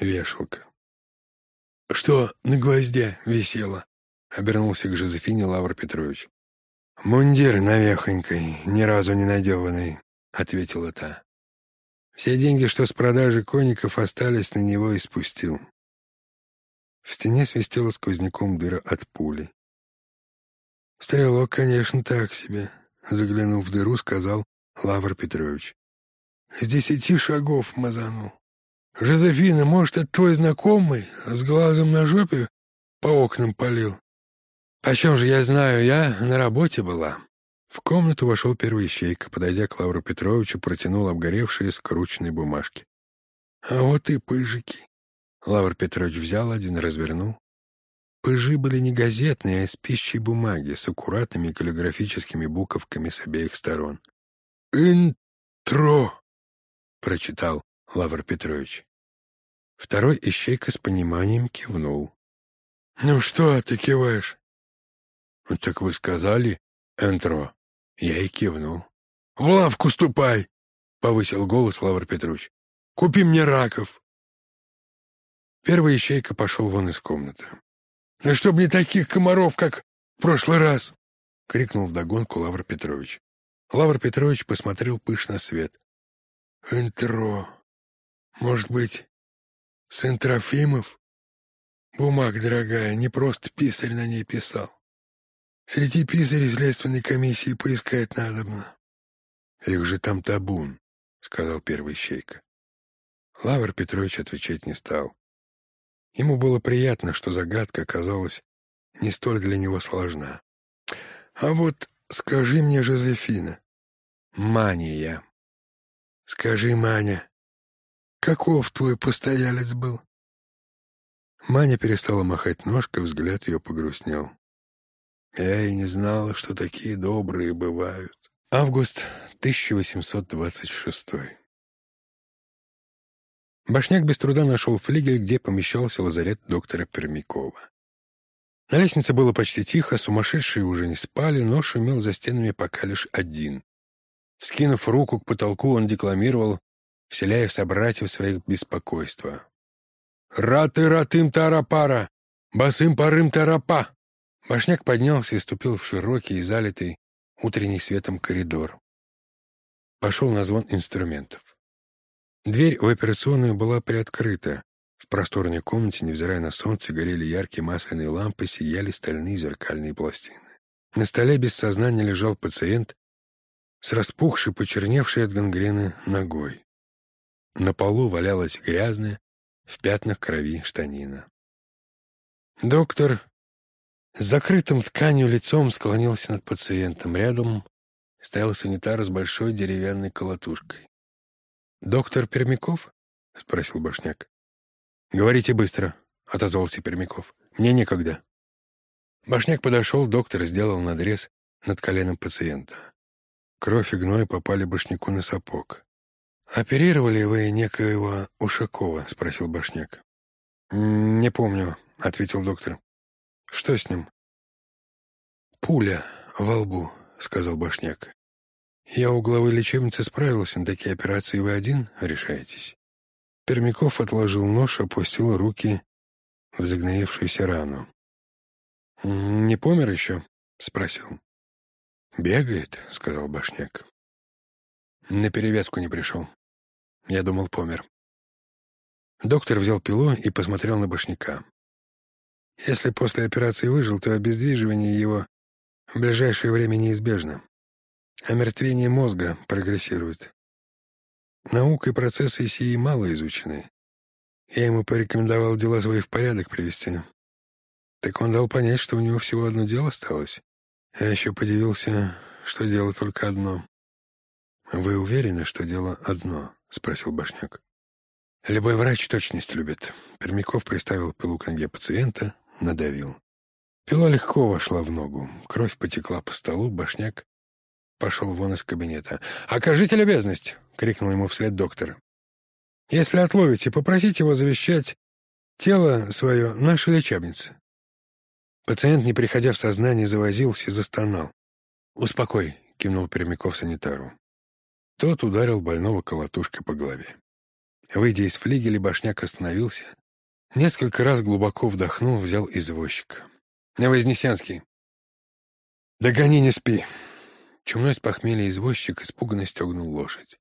вешалка. «Что на гвозде висело?» — обернулся к Жозефине Лавр Петрович. «Мундир навехонькой, ни разу не надеванный», — ответила та. Все деньги, что с продажи коников остались, на него и спустил. В стене свистела сквозняком дыра от пули. «Стрелок, конечно, так себе», — заглянув в дыру, сказал Лавр Петрович. «С десяти шагов мазанул. Жозефина, может, это твой знакомый с глазом на жопе по окнам полил?» «Почем же я знаю, я на работе была». В комнату вошел первый ищейка, подойдя к Лавру Петровичу, протянул обгоревшие скрученные бумажки. «А вот и пыжики». Лавр Петрович взял один, развернул. Пыжи были не газетные, а из пищей бумаги, с аккуратными каллиграфическими буковками с обеих сторон. «Интро», — прочитал Лавр Петрович. Второй ищейка с пониманием кивнул. «Ну что ты киваешь?» «Ну так вы сказали, Энтро». Я и кивнул. «В лавку ступай!» — повысил голос Лавр Петрович. «Купи мне раков!» Первый ищейка пошел вон из комнаты. «Да чтоб не таких комаров, как в прошлый раз!» — крикнул вдогонку Лавр Петрович. Лавр Петрович посмотрел пышно свет. «Энтро. Может быть, сын Трофимов? Бумага дорогая, не просто писарь на ней писал. Среди писарей следственной комиссии поискать надобно». «Их же там табун», — сказал первый щейка. Лавр Петрович отвечать не стал. Ему было приятно, что загадка оказалась не столь для него сложна. «А вот скажи мне, Жозефина...» «Мания». «Скажи, Маня, каков твой постоялец был?» Маня перестала махать ножкой, взгляд ее погрустнел. «Я и не знала, что такие добрые бывают». Август 1826 Башняк без труда нашел флигель, где помещался лазарет доктора Пермякова. На лестнице было почти тихо, сумасшедшие уже не спали, но шумел за стенами пока лишь один. Вскинув руку к потолку, он декламировал, вселяя в собратьев своих беспокойства. «Раты ратым тарапара! Басым парым тарапа!» Башняк поднялся и ступил в широкий и залитый утренний светом коридор. Пошел на звон инструментов. Дверь в операционную была приоткрыта. В просторной комнате, невзирая на солнце, горели яркие масляные лампы, сияли стальные зеркальные пластины. На столе без сознания лежал пациент с распухшей, почерневшей от гангрены ногой. На полу валялась грязная, в пятнах крови штанина. Доктор с закрытым тканью лицом склонился над пациентом. Рядом стоял санитар с большой деревянной колотушкой. «Доктор Пермяков?» — спросил Башняк. «Говорите быстро», — отозвался Пермяков. «Мне некогда». Башняк подошел, доктор сделал надрез над коленом пациента. Кровь и гной попали Башняку на сапог. «Оперировали вы некоего Ушакова?» — спросил Башняк. «Не помню», — ответил доктор. «Что с ним?» «Пуля во лбу», — сказал Башняк. Я у главы лечебницы справился, на такие операции вы один решаетесь. Пермяков отложил нож, опустил руки в загноившуюся рану. «Не помер еще?» — спросил. «Бегает», — сказал Башняк. На перевязку не пришел. Я думал, помер. Доктор взял пилу и посмотрел на Башняка. Если после операции выжил, то обездвиживание его в ближайшее время неизбежно. Омертвение мозга прогрессирует. Наука и процессы сии мало изучены. Я ему порекомендовал дела свои в порядок привести. Так он дал понять, что у него всего одно дело осталось. Я еще подивился, что дело только одно. «Вы уверены, что дело одно?» — спросил Башняк. «Любой врач точность любит». Пермяков приставил пилу к ноге пациента, надавил. Пила легко вошла в ногу. Кровь потекла по столу, Башняк пошел вон из кабинета. «Окажите любезность!» — крикнул ему вслед доктор. «Если отловите, попросите его завещать тело свое нашей лечебнице». Пациент, не приходя в сознание, завозился и застонал. «Успокой», — кивнул Пермяков санитару. Тот ударил больного колотушкой по голове. Выйдя из флигеля, башняк остановился. Несколько раз глубоко вдохнул, взял извозчика. «Вознесенский!» «Да гони, не спи!» Чумной с похмелья извозчик испуганно стегнул лошадь.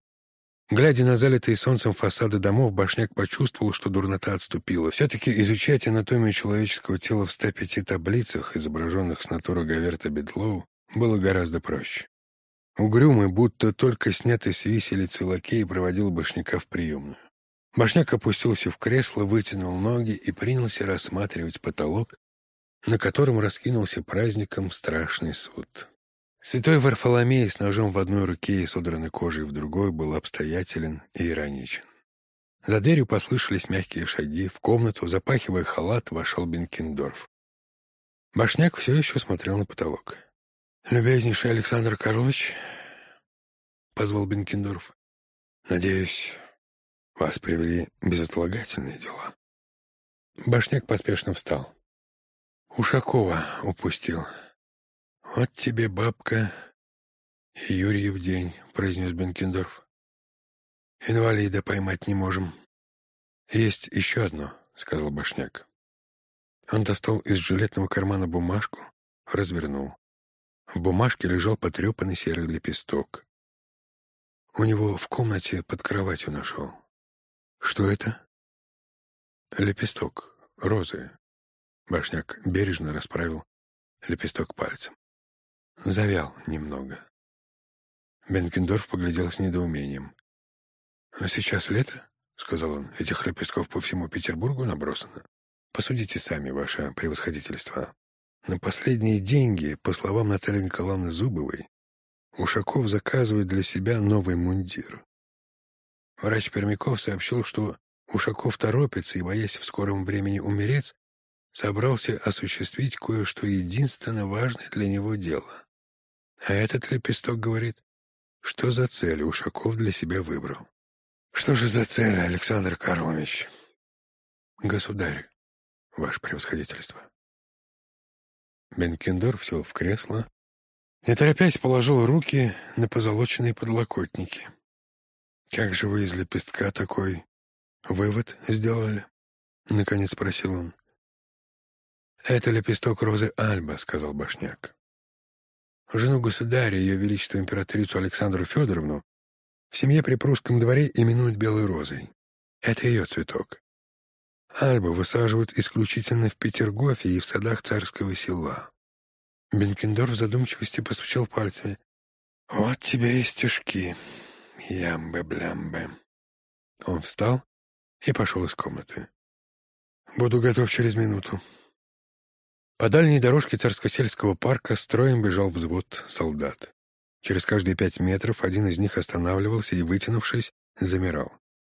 Глядя на залитые солнцем фасады домов, Башняк почувствовал, что дурнота отступила. Все-таки изучать анатомию человеческого тела в 105 таблицах, изображенных с натуры Гаверта Бедлоу, было гораздо проще. Угрюмый, будто только снятый с виселицы лакей, проводил Башняка в приемную. Башняк опустился в кресло, вытянул ноги и принялся рассматривать потолок, на котором раскинулся праздником страшный суд. Святой Варфоломей с ножом в одной руке и содранной кожей в другой был обстоятелен и ироничен. За дверью послышались мягкие шаги. В комнату, запахивая халат, вошел Бенкендорф. Башняк все еще смотрел на потолок. «Любезнейший Александр Карлович», — позвал Бенкендорф, — «надеюсь, вас привели безотлагательные дела». Башняк поспешно встал. «Ушакова упустил». «Вот тебе, бабка, и Юрьев день», — произнес Бенкендорф. «Инвалида поймать не можем». «Есть еще одно», — сказал Башняк. Он достал из жилетного кармана бумажку, развернул. В бумажке лежал потрепанный серый лепесток. У него в комнате под кроватью нашел. «Что это?» «Лепесток. Розы». Башняк бережно расправил лепесток пальцем. Завял немного. Бенкендорф поглядел с недоумением. «А сейчас лето?» — сказал он. «Этих лепестков по всему Петербургу набросано. Посудите сами, ваше превосходительство. На последние деньги, по словам Натальи Николаевны Зубовой, Ушаков заказывает для себя новый мундир. Врач Пермяков сообщил, что Ушаков торопится и, боясь в скором времени умереть, собрался осуществить кое-что единственно важное для него дело. А этот лепесток говорит, что за цель Ушаков для себя выбрал. Что же за цель, Александр Карлович? Государь, ваше превосходительство. Бенкендорф сел в кресло, не торопясь положил руки на позолоченные подлокотники. «Как же вы из лепестка такой вывод сделали?» — наконец спросил он. «Это лепесток розы Альба», — сказал Башняк. Жену государя, ее величество императрицу Александру Федоровну, в семье при прусском дворе именуют белой розой. Это ее цветок. Альбу высаживают исключительно в Петергофе и в садах царского села. Бенкендорф в задумчивости постучал пальцами. «Вот тебе и стежки, ямбы-блямбы». Он встал и пошел из комнаты. «Буду готов через минуту», по дальней дорожке Царскосельского парка строем бежал взвод солдат. Через каждые пять метров один из них останавливался и, вытянувшись, замирал.